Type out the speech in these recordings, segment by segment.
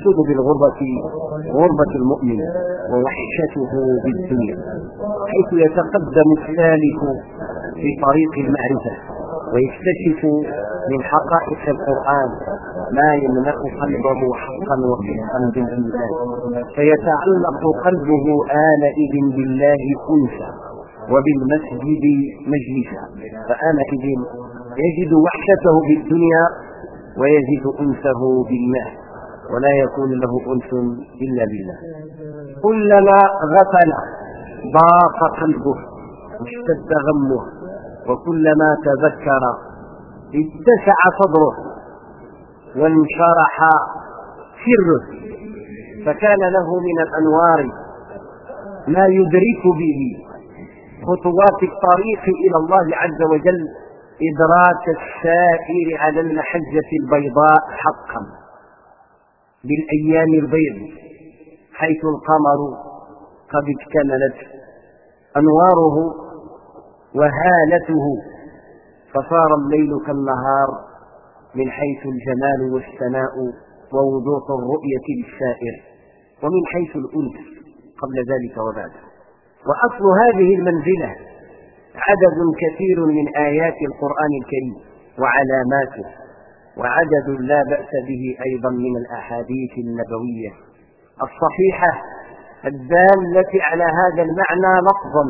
المقصود بالغربة غربة المؤمن ووحشته بالدنيا حيث يتقدم السالك في طريق المعرفة ويكتشف من حقائق القرآن ما يملأ قلبه حقا وصدقا بالإيمان. فيتعلق قلبه آنئذ بالله أنسا وبالمسجد مجلسا. فآنئذ يجد وحشته بالدنيا ويجد أنسه بالله ولا يكون له أنس إلا بالله. كلما غفل ضاق قلبه واشتد غمه وكلما تذكر اتسع صدره وانشرح سره. فكان له من الأنوار ما يدرك به خطوات الطريق إلى الله عز وجل إدراك السائر على المحجة البيضاء حقا. بالأيام البيض حيث القمر قد اكتملت أنواره وهالته فصار الليل كالنهار من حيث الجمال والسناء ووضوح الرؤية للسائر ومن حيث الانس قبل ذلك وبعد. وأصل هذه المنزلة عدد كثير من آيات القرآن الكريم وعلاماته. وعدد لا بأس به أيضا من الأحاديث النبوية الصحيحة الدالة على هذا المعنى لفظا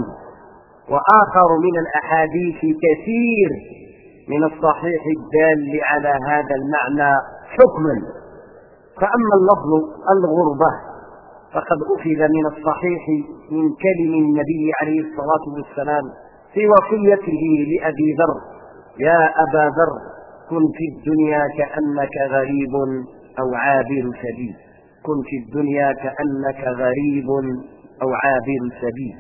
وآخر من الأحاديث كثير من الصحيح الدال على هذا المعنى حكما. فأما اللفظ الغربة فقد أخذ من الصحيح من كلم النبي عليه الصلاة والسلام في وصيته لأبي ذر يا أبا ذر كن في الدنيا كأنك غريب أو عابر سبيل كن في الدنيا كأنك غريب أو عابر سبيل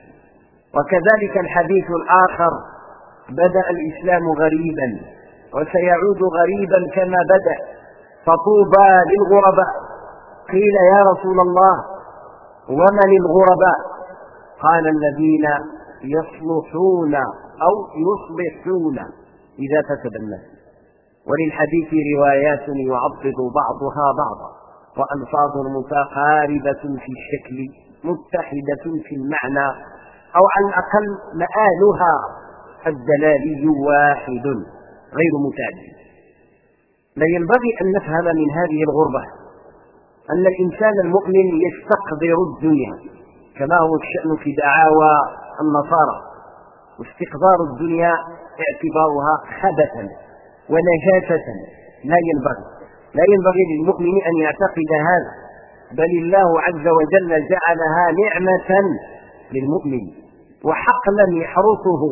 وكذلك الحديث الآخر بدأ الإسلام غريبا وسيعود غريبا كما بدأ. فطوبى للغرباء. قيل يا رسول الله ومن الغرباء؟ قال الذين يصلحون أو يصلحون. إذا فسد الناس وللحديث روايات يعضد بعضها بعضا وألفاظ متقاربة في الشكل متحدة في المعنى أو على الأقل مآلها الدلالي واحد غير متعدد. لا ينبغي أن نفهم من هذه الغربة أن الإنسان المؤمن يستقدر الدنيا كما هو الشأن في دعاوى النصارى واستقدار الدنيا اعتبارها خبثا. ونجاسة لا ينبغي. لا ينبغي للمؤمن أن يعتقد هذا. بل الله عز وجل جعلها نعمة للمؤمن. وحقلا يحرسه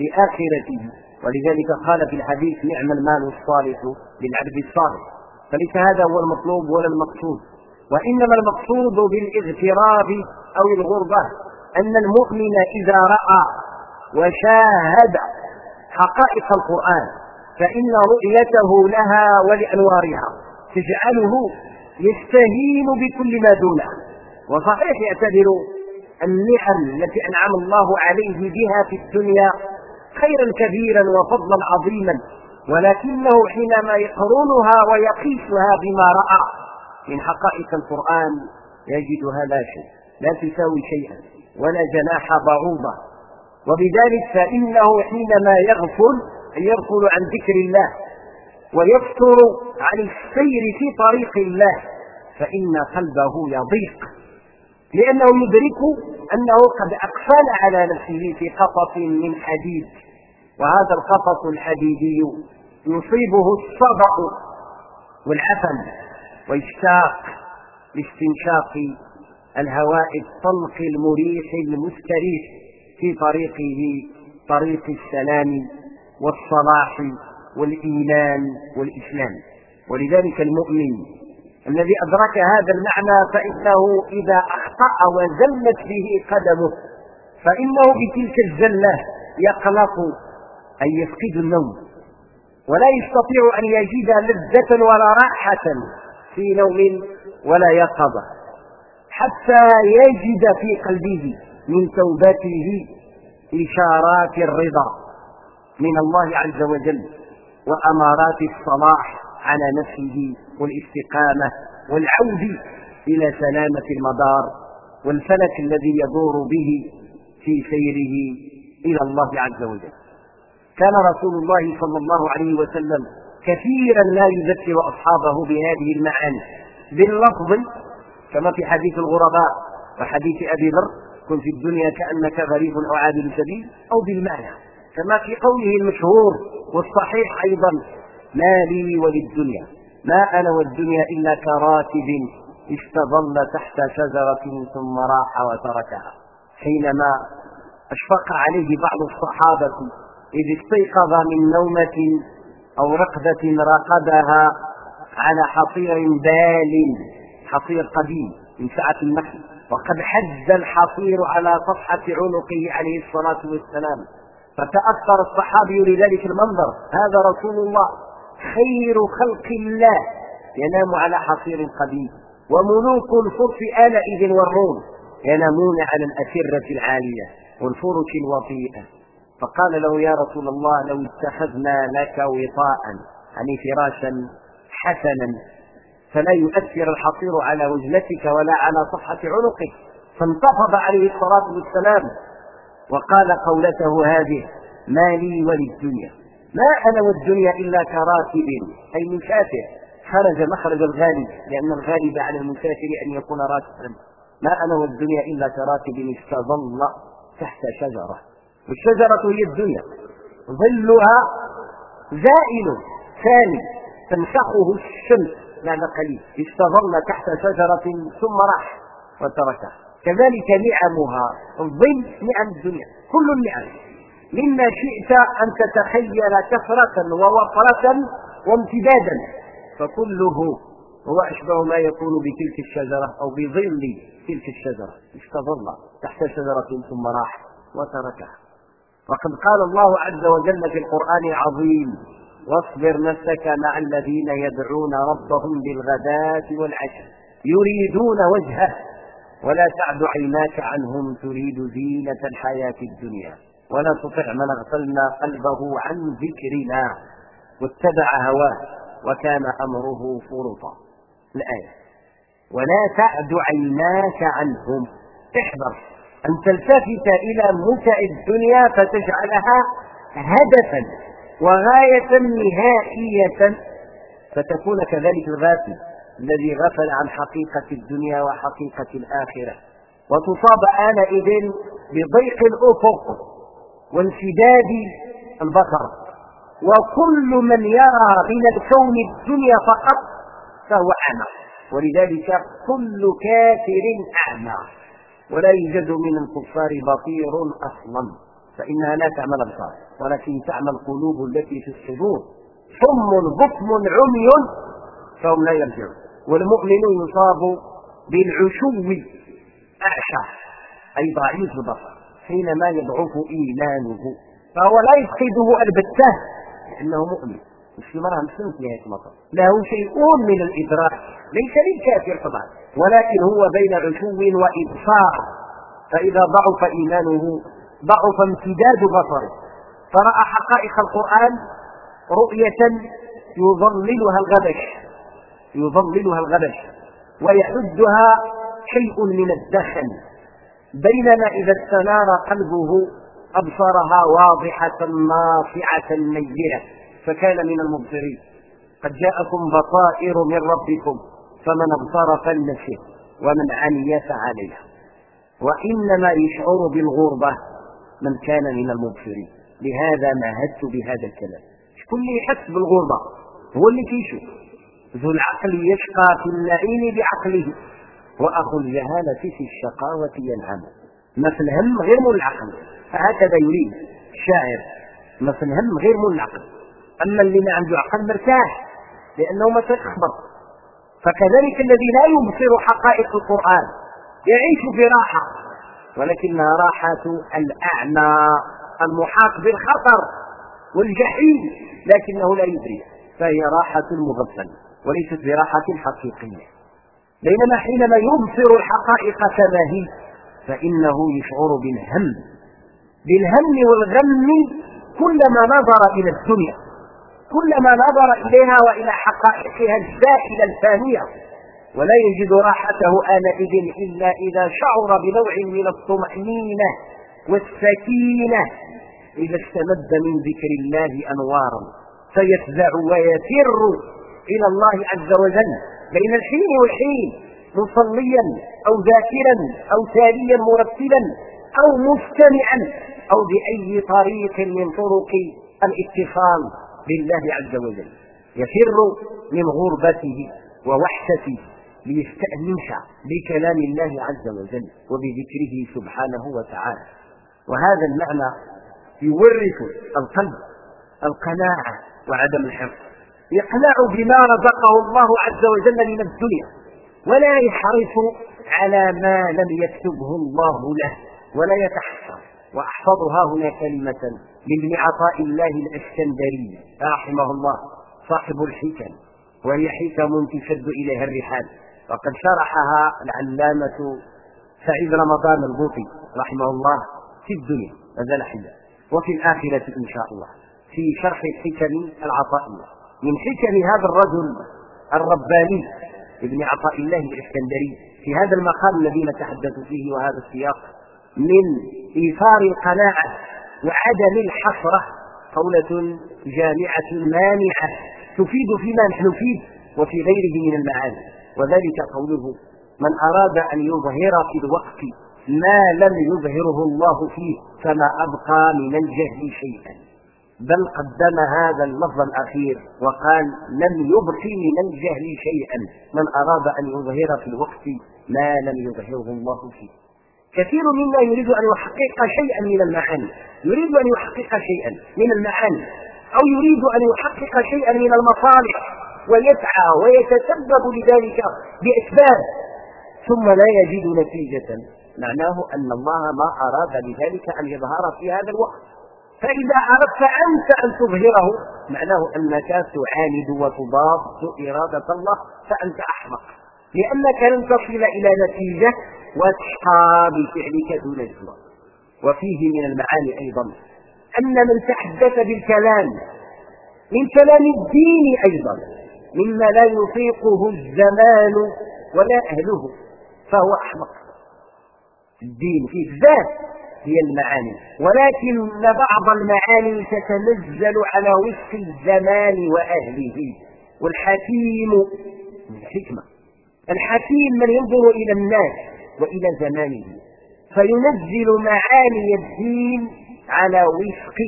لآخرته. ولذلك قال في الحديث نعم المال الصالح للعبد الصالح. فليس هذا هو المطلوب ولا المقصود. وإنما المقصود بالاغتراب أو الغربة. أن المؤمن إذا رأى وشاهد حقائق القرآن فإن رؤيته لها ولأنوارها تجعله يستهين بكل ما دونه. وصحيح يعتبر النعم التي أنعم الله عليه بها في الدنيا خيرا كبيرا وفضلا عظيما ولكنه حينما يقرنها ويقيسها بما رأى من حقائق القرآن يجدها لا شيء لا تساوي شيئا ولا جناح بعوضة. وبذلك فإنه حينما يغفل يغفل عن ذكر الله ويفتر عن السير في طريق الله فإن قلبه يضيق. لأنه يدرك أنه قد أقفل على نفسه في قفص من حديد وهذا القفص الحديدي يصيبه الصدأ والعفن ويشتاق لاستنشاق الهواء الطلق المريح المستريح في طريقه طريق السلام. والصلاح والإيمان والإسلام. ولذلك المؤمن الذي أدرك هذا المعنى فإنه إذا أخطأ وزلت به قدمه فإنه بتلك الزلة يقلق أن يفقد النوم. ولا يستطيع أن يجد لذة ولا راحة في نوم ولا يقظة. حتى يجد في قلبه من توبته إشارات الرضا. من الله عز وجل وأمارات الصلاح على نفسه والاستقامة والعود إلى سلامة المدار والفلك الذي يدور به في سيره إلى الله عز وجل. كان رسول الله صلى الله عليه وسلم كثيرا ما يذكر أصحابه بهذه المعاني باللفظ كما في حديث الغرباء وحديث أبي ذر كن في الدنيا كأنك غريب أو عابر سبيل أو بالمعنى. كما في قوله المشهور والصحيح أيضا ما لي وللدنيا ما أنا والدنيا إلا كراكب استظل تحت شجرة ثم راح وتركها. حينما أشفق عليه بعض الصحابة إذ استيقظ من نومة أو رقدة رقدها على حصير بال حصير قديم من سعة النخل وقد حز الحصير على صفحة عنقه عليه الصلاة والسلام. فتأثر الصحابي لذلك المنظر. هذا رسول الله خير خلق الله. ينام على حصير قديم. وملوك الفرس آنئذ والروم. ينامون على الأسرة العالية. والفرش الوطيئة. فقال له يا رسول الله لو اتخذنا لك وطاء يعني فراشا حسنا فلا يؤثر الحصير على وجلتك ولا على صحة عنقك. فانتفض عليه الصلاة والسلام. وقال قولته هذه ما لي وللدنيا ما أنا والدنيا إلا كراكب أي مسافر خرج مخرج الغالب لأن الغالب على المسافر أن يكون راكبا ما أنا والدنيا إلا كراكب استظل تحت شجرة. والشجرة هي الدنيا. ظلها زائل ثاني تنفخه الشمس بعد قليل. استظل تحت شجرة ثم راح وتركها. كذلك نعمها الظل نعم الدنيا كل النعم مما شئت أن تتخيل كثرة ووفرة وامتدادا فكله هو أشبه ما يكون بتلك الشجرة أو بظل تلك الشجرة. استظل تحت شجرة ثم راح وتركها. وقد قال الله عز وجل في القرآن العظيم واصبر نفسك مع الذين يدعون ربهم بالغداة والعشي يريدون وجهه. ولا تعد عيناك عنهم تريد زينة الحياة الدنيا ولا تطع من اغفلنا قلبه عن ذكرنا واتبع هواه وكان أمره فرطا. الآية. ولا تعد عيناك عنهم. احذر. أن تلتفت إلى متع الدنيا فتجعلها هدفا وغاية نهائية. فتكون كذلك الغافل. الذي غفل عن حقيقة الدنيا وحقيقة الآخرة. وتصاب آنئذ بضيق الأفق وانسداد البصر. وكل من يرى من الكون الدنيا فقط فهو أعمى. ولذلك كل كافر أعمى. ولا يوجد من الكفار بصير أصلا. فإنها لا تعمى الأبصار ولكن تعمى القلوب التي في الصدور. صم بكم عمي فهم لا يرجعون. والمؤمن يصاب بالعشو أعشى أي ضعيف البصر حينما يضعف إيمانه فهو لا يفقده البتة لأنه مؤمن. مش مرة مسلم في هذه المطر له شيء من الإدراك ليس للكافر طبعا ولكن هو بين عشو وإبصار. فإذا ضعف إيمانه ضعف امتداد بصره. فرأى حقائق القرآن رؤية يظللها الغبش. يظللها الغبش ويحدها شيء من الدخن بينما إذا استنار قلبه أبصرها واضحة ناصعة نيرة فكان من المبصرين. قد جاءكم بصائر من ربكم فمن أبصر فلنفسه ومن عمي فعليه وإنما يشعر بالغربة من كان من المبصرين. لهذا نهدت بهذا الكلام. شكون اللي يحس بالغربة هو اللي كيشوف ذو العقل يشقى في النعيم بعقله وأخو الجهالة في الشقاوة ينعم. ما في الهم غير من العقل فهكذا يريد الشاعر. ما في الهم غير من العقل أما اللي ما عنده عقل مرتاح لأنه ما تخبر. فكذلك الذي لا يبصر حقائق القرآن يعيش في راحة. ولكنها راحة الأعمى المحاط بالخطر والجحيم لكنه لا يدري فهي راحة المغفل. وليست براحة حقيقية. بينما حينما يبصر الحقائق كما هي فإنه يشعر بالهم. بالهم والغم كلما نظر إلى الدنيا كلما نظر إليها وإلى حقائقها الزائلة الفانية. ولا يجد راحته آنئذ إلا إذا شعر بنوع من الطمأنينة والسكينة. إذا استمد من ذكر الله أنوارا فيفزع ويفر إلى الله عز وجل بين الحين والحين مصليا أو ذاكرا أو تاليا مرتلا أو مستمعا أو بأي طريق من طرق الاتصال بالله عز وجل. يفر من غربته ووحشته ليستأنس بكلام الله عز وجل وبذكره سبحانه وتعالى. وهذا المعنى يورث القلب القناعة وعدم الحرص يقنع بما رزقه الله عز وجل من الدنيا ولا يحرص على ما لم يكتبه الله له ولا يتحسر واحفظها هنا كلمة من عطاء الله الإسكندري رحمه الله صاحب الحكم وهي حكم تشد إليها الرحال. وقد شرحها العلامة سعيد رمضان البوطي رحمه الله في الدنيا هذا حيا وفي الآخرة إن شاء الله في شرح الحكم العطائية من حكم هذا الرجل الرباني ابن عطاء الله الإسكندري في هذا المقام الذي نتحدث فيه وهذا السياق من إيثار القناعة وعدم الحسرة قولة جامعة مانعة تفيد فيما نحن فيه وفي غيره من المعاني. وذلك قوله من أراد أن يظهر في الوقت ما لم يظهره الله فيه فما أبقى من الجهل شيئا. بل قدم هذا اللفظ الأخير وقال لم يبق من الجهل شيئا. من أراد أن يظهر في الوقت ما لم يظهره الله فيه. كثير منا يريد أن يحقق شيئا من المعاني. يريد أن يحقق شيئا من المعاني. أو يريد أن يحقق شيئا من المصالح. ويسعى ويتسبب لذلك بأسباب ثم لا يجد نتيجة. معناه أن الله ما أراد بذلك أن يظهر في هذا الوقت. فإذا أردت أنت أن تظهره معناه أنك تعاند وتضاد إرادة الله فأنت أحمق. لأنك لن تصل إلى نتيجة وتشقى بفعلك دون الجوع وفيه من المعاني أيضا أن من تحدث بالكلام من كلام الدين أيضا مما لا يطيقه الزمان ولا أهله فهو أحمق. الدين في الذات هي المعاني. ولكن بعض المعاني تتنزل على وفق الزمان وأهله. والحكيم الحكمة الحكيم من ينظر إلى الناس وإلى زمانه. فينزل معاني الدين على وفق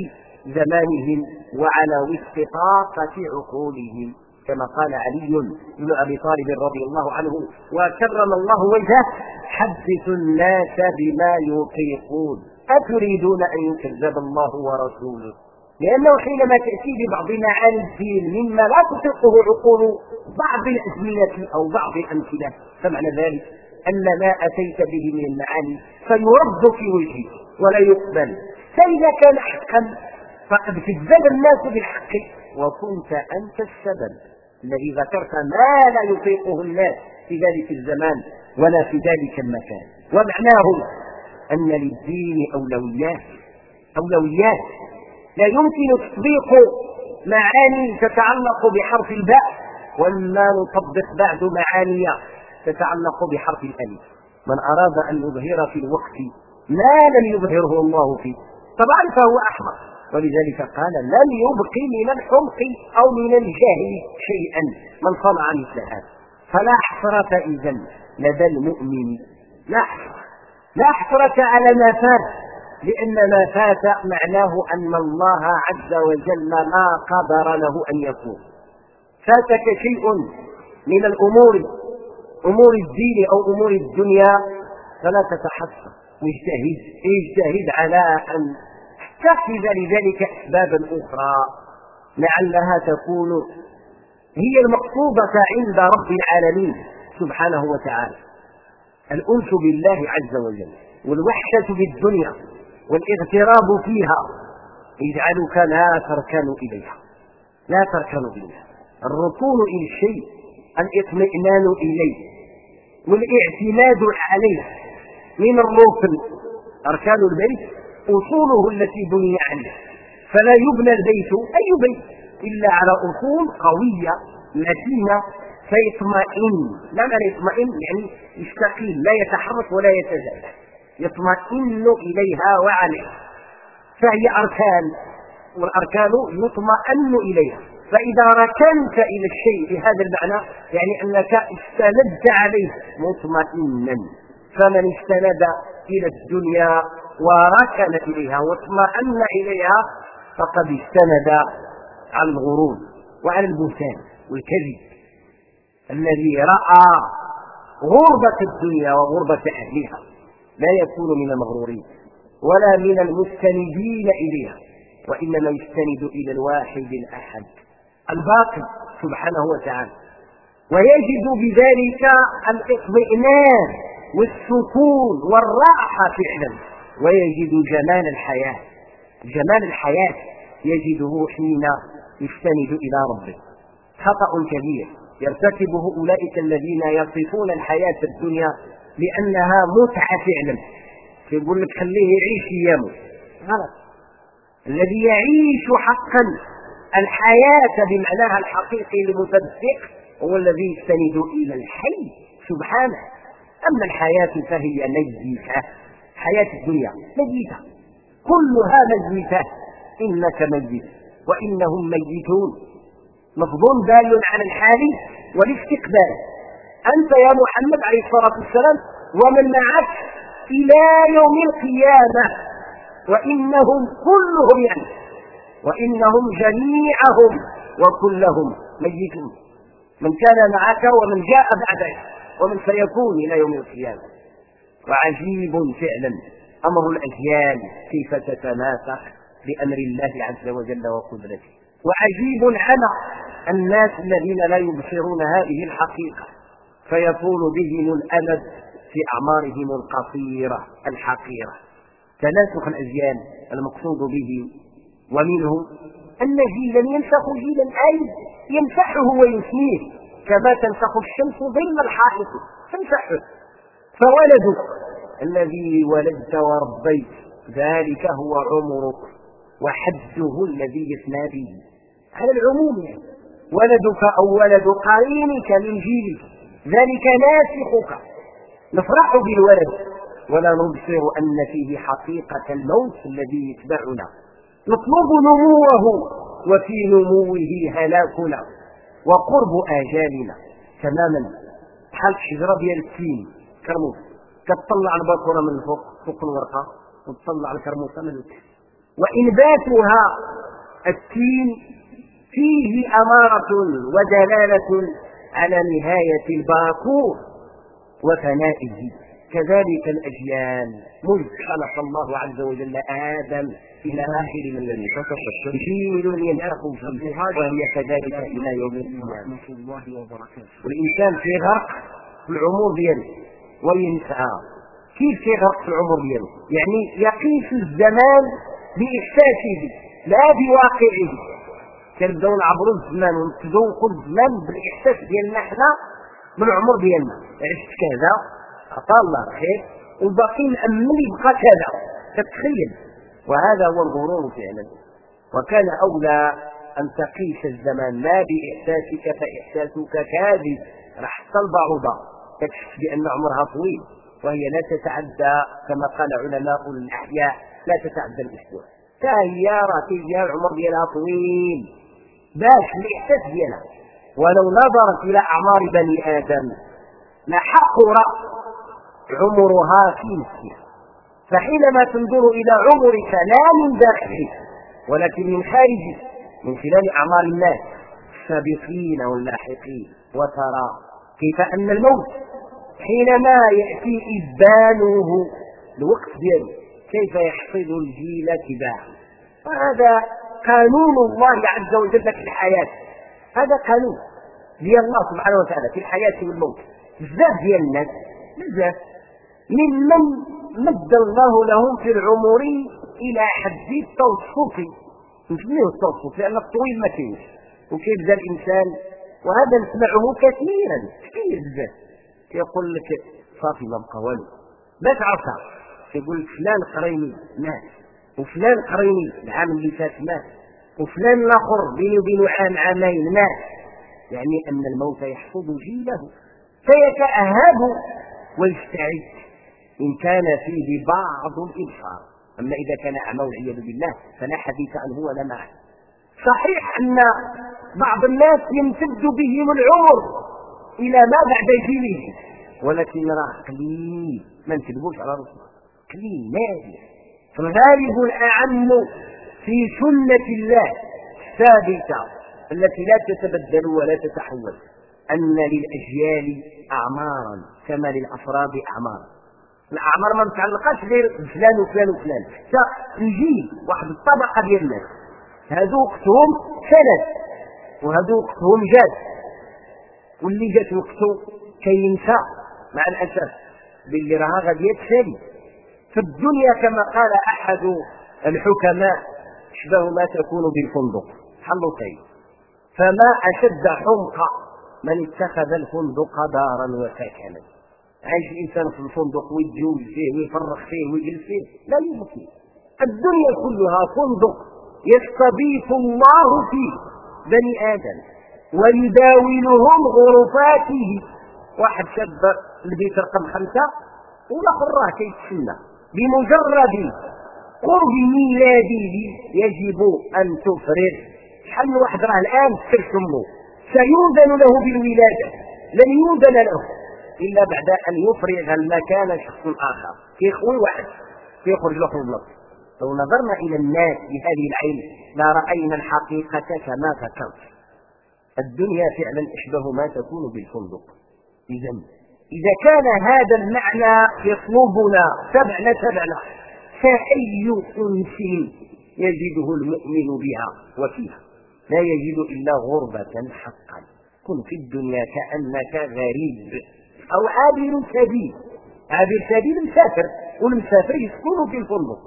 زمانهم وعلى وفق طاقة عقولهم. كما قال علي بن أبي طالب رضي الله عنه وكرم الله وجهه حدثوا الناس بما يطيقون أتريدون أن يكذب الله ورسوله؟ لأنه حينما تأتي ببعض معاني الدين مما لا تطيقه عقول بعض الأزمنة أو بعض الأمثلة. فمعنى ذلك أن ما أتيت به من المعاني سيرد في وجهك ولا يقبل. فإذا كان حقا فقد كذب الناس بالحق وكنت أنت السبب. الذي ذكرت ما لا يطيقه الناس في ذلك الزمان ولا في ذلك المكان. ومعناه أن للدين أولويات أولويات. لا يمكن تطبيق معاني تتعلق بحرف الباء ولا نطبق بعد معاني تتعلق بحرف الألف. من أراد أن يظهر في الوقت ما لم يظهره الله فيه. طبعا فهو أحمق ولذلك قال لم يبق من الحمق أو من الجهل شيئا. من صنع مثل هذا. فلا حسرة إذا لدى المؤمن. لا حسرة لا حسرة على ما فات. لأن ما فات معناه أن الله عز وجل ما قدر له أن يكون. فاتك شيء من الأمور أمور الدين أو أمور الدنيا فلا تتحسر واجتهد اجتهد على أن تتخذ لذلك أسبابا أخرى لعلها تكون هي المقصودة عند رب العالمين سبحانه وتعالى. الأنس بالله عز وجل والوحشة بالدنيا والاغتراب فيها يجعلك لا تركن إليها. لا تركن إليها. الركون إلى الشيء الإطمئنان إليه والاعتماد عليه من الركن. أركان البيت أصوله التي بني عليها فلا يبنى البيت أي بيت إلا على أصول قوية متينة فيطمئن. لا معنى يطمئن يعني يستقيم لا يتحرك ولا يتزايد. يطمئن إليها وعليها فهي أركان والأركان يطمئن إليها. فإذا ركنت إلى الشيء بهذا المعنى يعني أنك استندت عليه مطمئنا. فمن استند إلى الدنيا وركن إليها واطمأن إليها فقد استند على الغرور وعلى البهتان والكذب الذي رأى غربة الدنيا وغربة أهلها لا يكون من المغرورين ولا من المستندين إليها وإنما يستند إلى الواحد الأحد الباقي سبحانه وتعالى ويجد بذلك الإطمئنان والسكون والراحة فعلا ويجد جمال الحياة. جمال الحياة يجده حين يستند إلى ربه. خطأ كبير. يرتكبه أولئك الذين يصفون الحياة الدنيا لأنها متعة فعلا. يقول لك خليه يعيش أيامه. غلط. الذي يعيش حقا الحياة بمعناها الحقيقي المصدق هو الذي يستند إلى الحي. سبحانه. أما الحياة فهي ميتة حياة الدنيا ميتة. كلها ميتة إنك ميت وإنهم ميتون. لفظ دال على الحال والاستقبال. أنت يا محمد عليه الصلاة والسلام ومن معك إلى يوم القيامة. وإنهم كلهم يعني وإنهم جميعهم وكلهم ميتون. من كان معك ومن جاء بعدك. ومن سيكون إلى يوم القيامة. وعجيب فعلا أمر الأجيال كيف تتناسخ بأمر الله عز وجل وقدرته. وعجيب على الناس الذين لا يبصرون هذه الحقيقة. فيطول بهم الأمد في أعمارهم القصيرة الحقيرة. تناسخ الأجيال المقصود به. ومنه أن جيلا ينسخ جيلا أي يمسحه ويسميه كما تنسخ الشمس ظل الحائط تمسحه فولدك الذي ولدت وربيت ذلك هو عمرك وحده الذي يثنى به. على العموم يعني ولدك أو ولد قرينك من جيلك ذلك ناسخك. نفرح بالولد ولا نبصر أن فيه حقيقة الموت الذي يتبعنا. نطلب نموه وفي نموه هلاكنا. وقرب آجالنا تماما. بحال الشجرة ديال التين كرموس كتطلع الباكورة من فوق فوق الورقة وتطلع الكرموسة من التحت وإنباتها التين فيه أمارة ودلالة على نهاية الباكور وفنائه. كذلك الأجيال. ملك خلق الله عز وجل آدم إلى آخر من يتصف جيل ينفخ في وهي كذلك إلى يوم القيامة. والإنسان في غرق في العمر دياله وينسى. كيف في غرق في العمر دياله يعني يقيس الزمان بإحساسه لا بواقعه. كنبداو نعبروا الزمان ونتذوقوا الزمان بالإحساس ديالنا حنا من العمر ديالنا. عشت كذا؟ عطا الله خير وباقي نأمل يبقى كذا. تتخيل. وهذا هو الغرور فعلا. وكان أولى أن تقيس الزمان. لا بإحساسك فإحساسك كاذب. راح البعوضة تكشف بأن عمرها طويل. وهي لا تتعدى كما قال علماء الأحياء لا تتعدى الأسبوع. فهي راه العمر ديالها طويل. باش الاحساس ديالها. ولو نظرت إلى أعمار بني آدم لحقر عمرها في نفسها فحينما تنظر إلى عمرك لا من داخلك ولكن من خارجك من خلال اعمار الناس السابقين واللاحقين وترى كيف أن الموت حينما يأتي إبانه الوقت ديالو كيف يحفظ الجيل تباعا وهذا قانون الله عز وجل في الحياة. هذا قانون ديال الله سبحانه وتعالى في الحياة والموت. بزاف ديال الناس بزاف. ممن مد الله لهم في العمر إلى حد التوسط. نسميه التوسط لأن الطويل ما كاينش. وكيبدا الإنسان؟ وهذا نسمعه كثيرا كثير بزاف. كيقول لك صافي ما بقى والو. ما تعرفها؟ يقول فلان قريني مات وفلان قريني العام اللي فات مات وفلان الآخر بيني وبينه عام عامين مات. يعني أن الموت يحفظ جيله فيتأهب ويستعد. إن كان فيه بعض الإبصار أما إذا كان أعمى والعياذ بالله فلا حديث عنه ولا معه صحيح أن بعض الناس يمتد بهم العمر إلى ما بعد جيله ولكن راه قليل ما نكذبوش على رسول قليل نادر فالغالب الأعم في سنة الله الثابتة التي لا تتبدل ولا تتحول. أن للأجيال أعمارا كما للأفراد أعمارا. الأعمار ما متعلقاش غير بفلان وفلان وفلان. يجي واحد الطبقة ديال الناس. هذو وقتهم سند. وهذو وقتهم جاد. واللي جات وقته كينسى مع الأسف باللي راه غادي يتسالي في الدنيا كما قال أحد الحكماء اشبه ما تكون بالفندق. حلو كيف فما أشد حمق من اتخذ الفندق دارا وسكنا. عايش الإنسان في الفندق ويتجول فيه ويفرخ فيه ويجلس فيه. لا يمكن. الدنيا كلها فندق يستضيف الله فيه. بني آدم. ويداولهم غرفاته. واحد شاب البيت رقم خمسة والآخر راه كيتسنى بمجرد قرب ميلاده يجب أن تفرغ. شحال واحد راه الآن سر سيوزن له بالولادة. لن يوزن له. إلا بعد أن يفرغ المكان شخص آخر. كيخوي واحد. كيخرج له من لو نظرنا إلى الناس بهذه العين لرأينا الحقيقة كما ذكرت. الدنيا فعلا أشبه ما تكون بالفندق. إذا إذا كان هذا المعنى يطلبنا تبعنا تبعنا فأي أنس يجده المؤمن بها وفيها؟ لا يجد إلا غربة حقا. كن في الدنيا كأنك غريب. أو عابر سبيل عابر سبيل مسافر والمسافر يسكن في الفندق.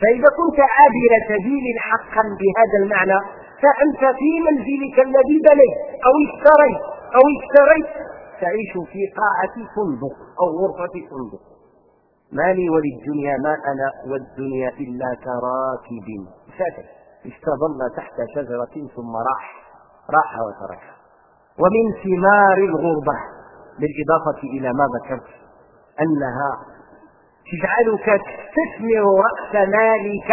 فإذا كنت عابر سبيل حقا بهذا المعنى فأنت في منزلك الذي بنيت أو اشتريت أو اشتريت. تعيش في قاعة فندق أو غرفة فندق. ما لي وللدنيا ما أنا والدنيا إلا كراكب. سافر استظل تحت شجرة ثم راح. راح وتركها ومن ثمار الغربة. بالإضافة إلى ما ذكرت أنها تجعلك تستثمر رأس مالك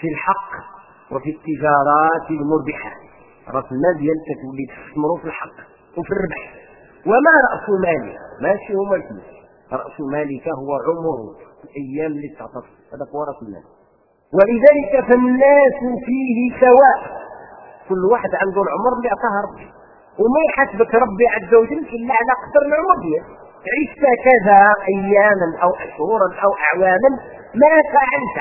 في الحق وفي التجارات المربحة. رأس المال ديالك تولي تستثمر في الحق وفي الربح. وما رأس مالك؟ ماشي هو الفلوس رأس مالك هو عمر الأيام اللي تعطف هذا هو رأس المال. ولذلك فالناس فيه سواء. كل واحد عنده العمر اللي أعطاه ربي. وما يحاسبك ربي عز وجل إلا على قدر العمر ديالك عشت كذا أياما أو أشهرا أو أعواما ما فعلت.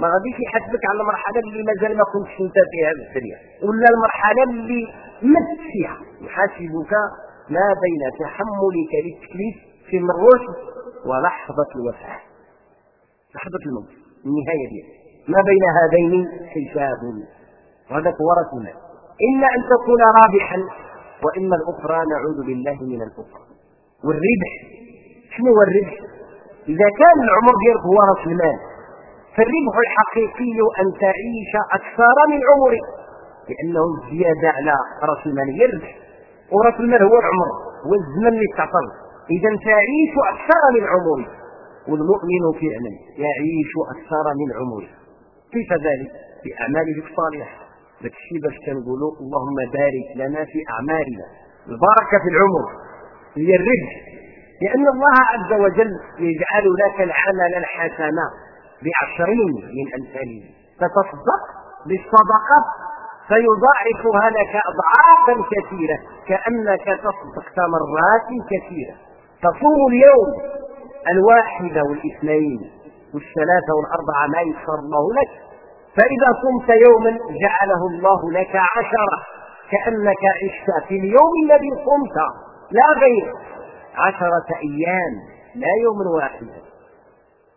ما غاديش يحاسبك على المرحلة اللي مازال ما كنتش أنت فيها في الدنيا. ولا المرحلة اللي مت فيها. يحاسبك ما بين تحملك للتكليف في الرشد ولحظة الوفاة. لحظة الموت. النهاية دي ما بين هذين حساب. وهذا ورثنا. إما أن تكون رابحا. وإما الأخرى نعوذ بالله من الأخرى. والربح شنو هو الربح؟ إذا كان العمر ديالك هو رأس المال فالربح الحقيقي أن تعيش أكثر من عمرك لأنه الزيادة على رأس المال. يربح ورأس المال هو العمر هو الزمن اللي تعطل إذا تعيش أكثر من عمرك والمؤمن فعلا يعيش أكثر من عمره. كيف ذلك؟ باعماله الصالحة. ذاك الشيء باش كنقولوا؟ اللهم بارك لنا في أعمالنا. البركة في العمر هي الرزق لأن الله عز وجل يجعل لك العمل الحسن بعشرين من أمثاله. فتصدق بالصدقة فيضاعفها لك اضعافا كثيرة. كأنك تصدق مرات كثيرة. تصوم اليوم الواحده والإثنين والثلاثة والأربعة ما يسر الله لك. فإذا صمت يوما جعله الله لك عشرة كأنك عشت في اليوم الذي صمت لا غير. عشرة أيام لا يوم واحد.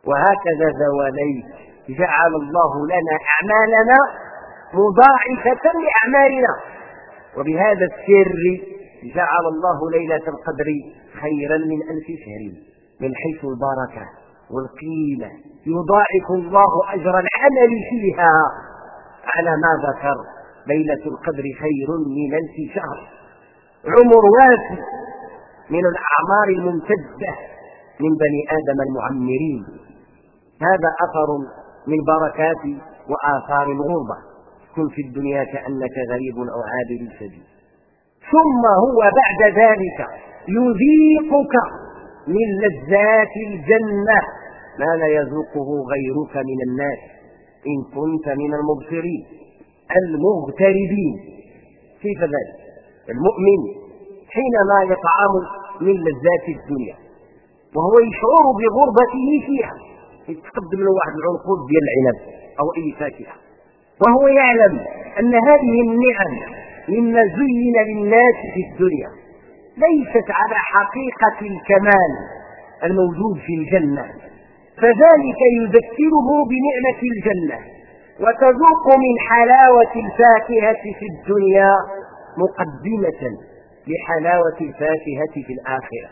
وهكذا زواليك جعل الله لنا أعمالنا مضاعفة لأعمالنا. وبهذا السر جعل الله ليلة القدر خيرا من ألف شهر من حيث البركة. والقيمة يضاعف الله أجر العمل فيها. على ما ذكر ليلة القدر خير من ألف شهر. عمر وافي من الأعمار الممتدة من بني آدم المعمرين. هذا أثر من بركات وآثار الغربة. كن في الدنيا كأنك غريب أو عابر سبيل ثم هو بعد ذلك يذيقك. من لذات الجنة. ما لا يذوقه غيرك من الناس إن كنت من المبصرين. المغتربين. كيف ذلك؟ المؤمن حينما يطعم من لذات الدنيا وهو يشعر بغربته فيها يتقدم له واحد العنقود ديال العنب أو أي فاكهة وهو يعلم أن هذه النعم مما زين للناس في الدنيا. ليست على حقيقة الكمال الموجود في الجنة فذلك يذكره بنعمة الجنة وتذوق من حلاوة الفاكهة في الدنيا مقدمة لحلاوة الفاكهة في الآخرة.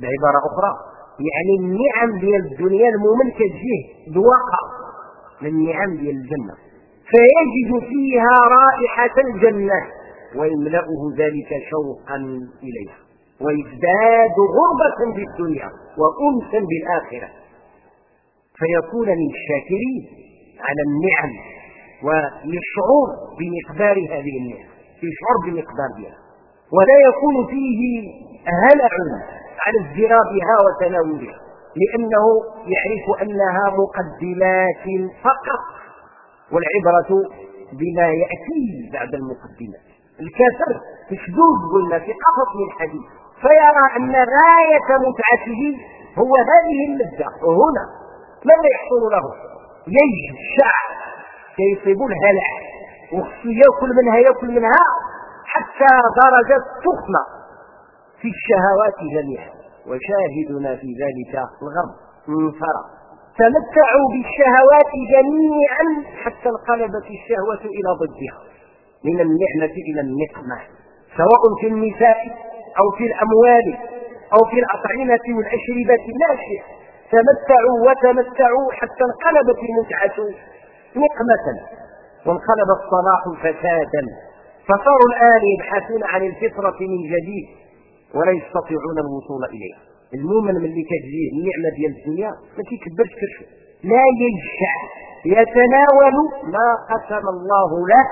بعبارة أخرى يعني النعم ديال الدنيا المؤمن كتجيه ذوقا من نعم ديال الجنة فيجد فيها رائحة الجنة. ويملأه ذلك شوقا إليها. ويزداد غربة بالدنيا وأنسا بالآخرة فيكون من الشاكرين على النعم ويشعر بمقدار هذه النعم يشعر بمقدارها ولا يكون فيه هلع على اجترابها وتناولها لأنه يعرف أنها مقدمات فقط والعبرة بما يأتي بعد المقدمات. الكافر مشدود قلنا في قفص من حديد فيرى أن غاية متعته هو هذه اللذة. وهنا ماذا يحصل له. يجشع كيصيب الهلع وخصو يأكل منها يأكل منها حتى درجة سخنة في الشهوات جميعا. وشاهدنا في ذلك الغرب انفرى تمتعوا بالشهوات جميعا حتى انقلبت الشهوة إلى ضدها. من النعمة إلى النقمة سواء في النساء أو في الأموال أو في الأطعمة والأشربة لا شيء. تمتعوا وتمتعوا حتى انقلبت المتعة نقمة. وانقلب الصلاح فسادا. فصاروا الآن يبحثون عن الفطرة من جديد ولا يستطيعون الوصول إليها. المؤمن من اللي كتجيه النعمة ديال الدنيا ما كيكبرش كرشه. لا يجشع يتناول ما قسم الله له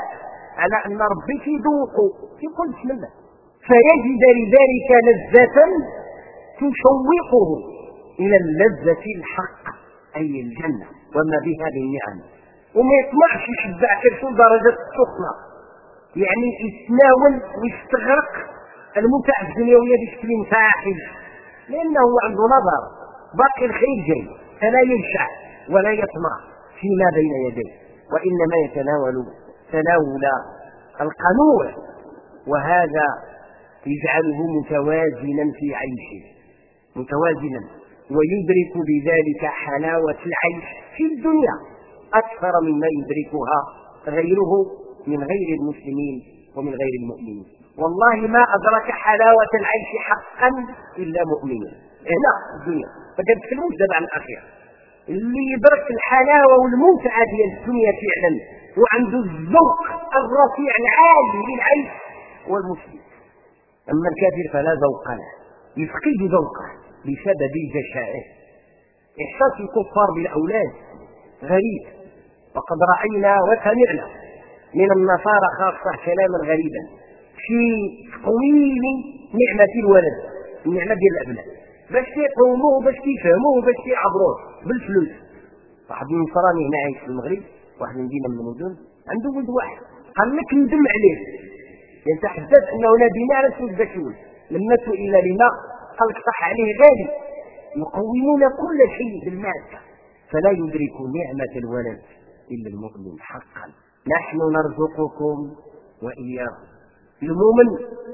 على أن ربي كيذوقه يقول بسم الله فيجد لذلك لذة تشوقه إلى اللذة الحق أي الجنة. وما بها من نعم وما يطمعش يشبع كرسو درجة السخنة. يعني يتناول ويستغرق المتع الدنيوية بشكل فاحش لأنه عنده نظر. باقي الخير جاي. فلا ينشع ولا يطمع فيما بين يديه. وإنما يتناول تناول القنوع وهذا يجعله متوازنا في عيشه متوازنا ويدرك بذلك حلاوة العيش في الدنيا أكثر مما يدركها غيره من غير المسلمين ومن غير المؤمنين. والله ما أدرك حلاوة العيش حقا إلا مؤمن هنا الدنيا. فقد تكلموش دابا عن الأخير. اللي يدرك الحلاوة والمتعة ديال الدنيا فعلا وعنده الذوق الرفيع العالي للعيش هو المسلم أما الكافر فلا ذوق له يفقد ذوقه بسبب جشائه إحساس الكفار بالأولاد غريب. وقد رأينا وسمعنا من النصارى خاصة كلاما غريبا في تقويم نعمة الولد النعمة ديال الأبناء. باش يقوموه باش يفهموه باش يعبروه بالفلوس. واحد النصراني هنا عايش في المغرب واحد من مدينه من المدن عنده ولد واحد. قال لك ندم عليه. يتحدث انه لا دينار سود بشول لما سئل لما قال لك صح عليه غالي يقومون كل شيء بالمادة فلا يدرك نعمة الولد إلا المؤمن حقا. نحن نرزقكم وإياكم. المؤمن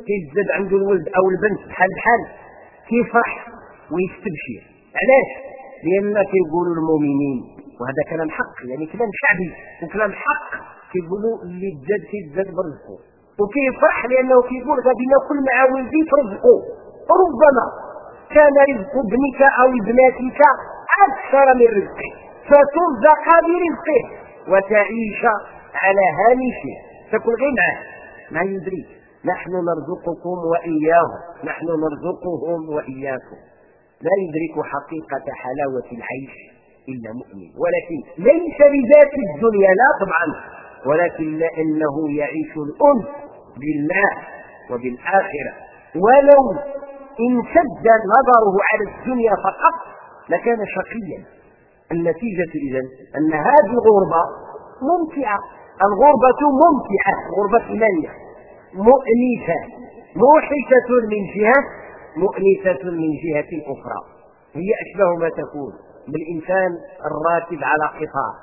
كيزداد عنده الولد أو البنت بحال بحال كيفرح ويستبشر. علاش؟ لأن كيقولوا المؤمنين وهذا كلام حق يعني كلام شعبي وكلام حق كيقولوا اللي تزاد كيتزاد برزقه. وكيفرح لأنه كيقول غادي نأكل مع ولدي في رزقه ربما كان رزق ابنك أو ابنتك أكثر من رزقه فترزق برزقه وتعيش على هامشه تكون غير معه. ما يدري. نحن نرزقكم وإياهم. نحن نرزقهم وإياكم. لا يدرك حقيقة حلاوة العيش. إلا مؤمن. ولكن ليس لذات الدنيا لا طبعا ولكن لأنه يعيش الأنس بالله وبالآخرة. ولو انسد نظره على الدنيا فقط لكان شقيا. النتيجة إذا أن هذه الغربة ممتعة. الغربة ممتعة غربة إيمانية. مؤنسة موحشة من جهة مؤنسة من جهة أخرى. هي أشبه ما تكون بالإنسان الراكب على قطار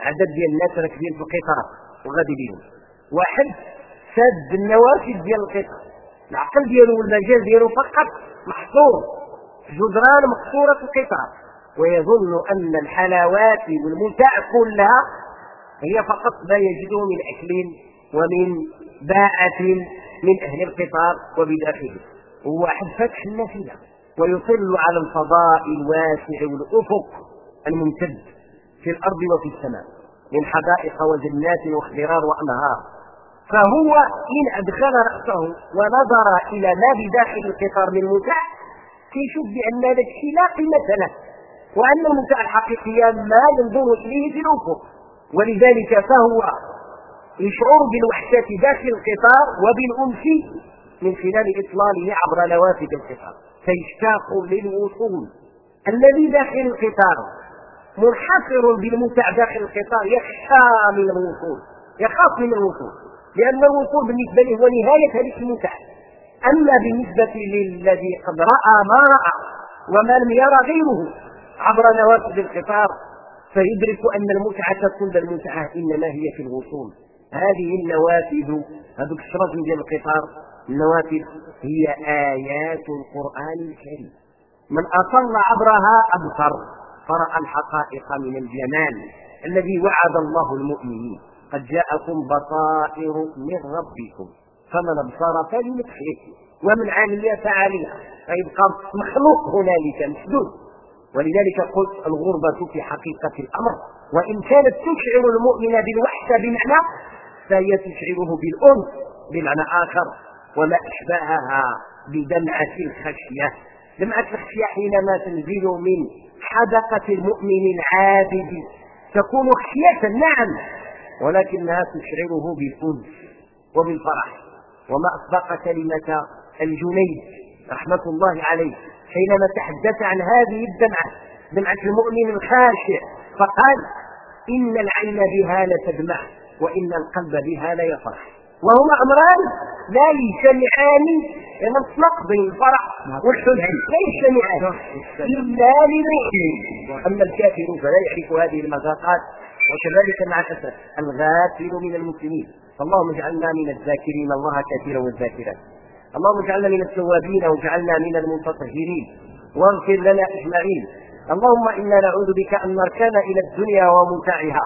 عدد ديال الناس راكبين في القطار وغادي بهم واحد سد النوافذ ديال القطار العقل ديالو والمجال ديالو فقط محصور. جدران مقصورة في القطار ويظن أن الحلاوات والمتع كلها هي فقط ما يجده من أكل ومن باعة من أهل القطار وبداخله. هو واحد فتح النافذة. ويطل على الفضاء الواسع والأفق الممتد في الأرض وفي السماء من حدائق وجنات واخضرار وأنهار. فهو إن أدخل رأسه ونظر إلى ما بداخل القطار من متع كيشوف بأن هذا الشيء لا قيمة له وأن المتع الحقيقية ما ينظر إليه في الأفق. ولذلك فهو يشعر بالوحشة داخل القطار وبالأنس من خلال إطلاله عبر نوافذ القطار. فيشتاق للوصول. الذي داخل القطار منحصر بالمتع داخل القطار يخشى من الوصول يخاف من الوصول لأن الوصول بالنسبة له هو نهاية هذه المتع أما بالنسبة للذي قد رأى ما رأى وما لم يرى غيره عبر نوافذ القطار فيدرك أن المتعة كل المتعة إنما هي في الوصول. هذه النوافذ هذوك الشرط ديال القطار النوافذ هي آيات القرآن الكريم. من أطل عبرها أبصر فرأى الحقائق من الجمال الذي وعد الله المؤمنين. قد جاءكم بصائر من ربكم فمن أبصر فلنفسه ومن عمل فعليها فيبقى مخلوق هنالك مسدود ولذلك قلت الغربة في حقيقة الأمر وإن كانت تشعر المؤمن بالوحشة بمعنى فهي تشعره بالأنس بمعنى آخر. وما أشبهها بدمعة الخشية. دمعة الخشية حينما تنزل من حدقة المؤمن العابد تكون خشية نعم ولكنها تشعره بالأنس وبالفرح. وما أسبق كلمة الجنيد رحمة الله عليه حينما تحدث عن هذه الدمعة دمعة المؤمن الخاشع فقال إن العين بها لتدمع وإن القلب بها ليفرح وهما أمران لا يجتمعان مطلق بين الفرح والحزن لا يجتمعان إلا لمؤمن أما الكافر فلا يعرف هذه المذاقات وكذلك مع الأسف الغافل من المسلمين. فاللهم اجعلنا من الذاكرين الله كثيرا والذاكرات. اللهم اجعلنا من التوابين واجعلنا من المتطهرين واغفر لنا إجمعين. اللهم إنا نعوذ بك أن نركن إلى الدنيا ومتاعها.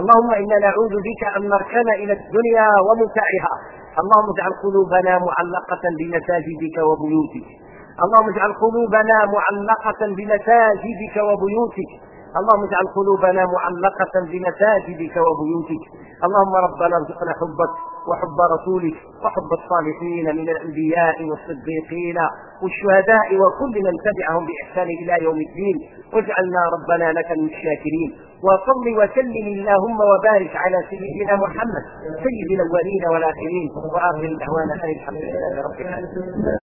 اللهم إنا نعوذ بك أن نركن إلى الدنيا ومتاعها اللهم اجعل قلوبنا معلقة بمساجدك وبيوتك. اللهم اجعل قلوبنا معلقة بمساجدك وبيوتك. اللهم اجعل قلوبنا معلقة بمساجدك وبيوتك. اللهم ربنا ارزقنا حبك. وحب رسولك وحب الصالحين من الأنبياء والصديقين والشهداء وكل من تبعهم بإحسان إلى يوم الدين. واجعلنا ربنا لك من الشاكرين. وصل وسلم اللهم وبارك على سيدنا محمد سيد الأولين والآخرين. وآخر دعوانا الحمد لله رب العالمين.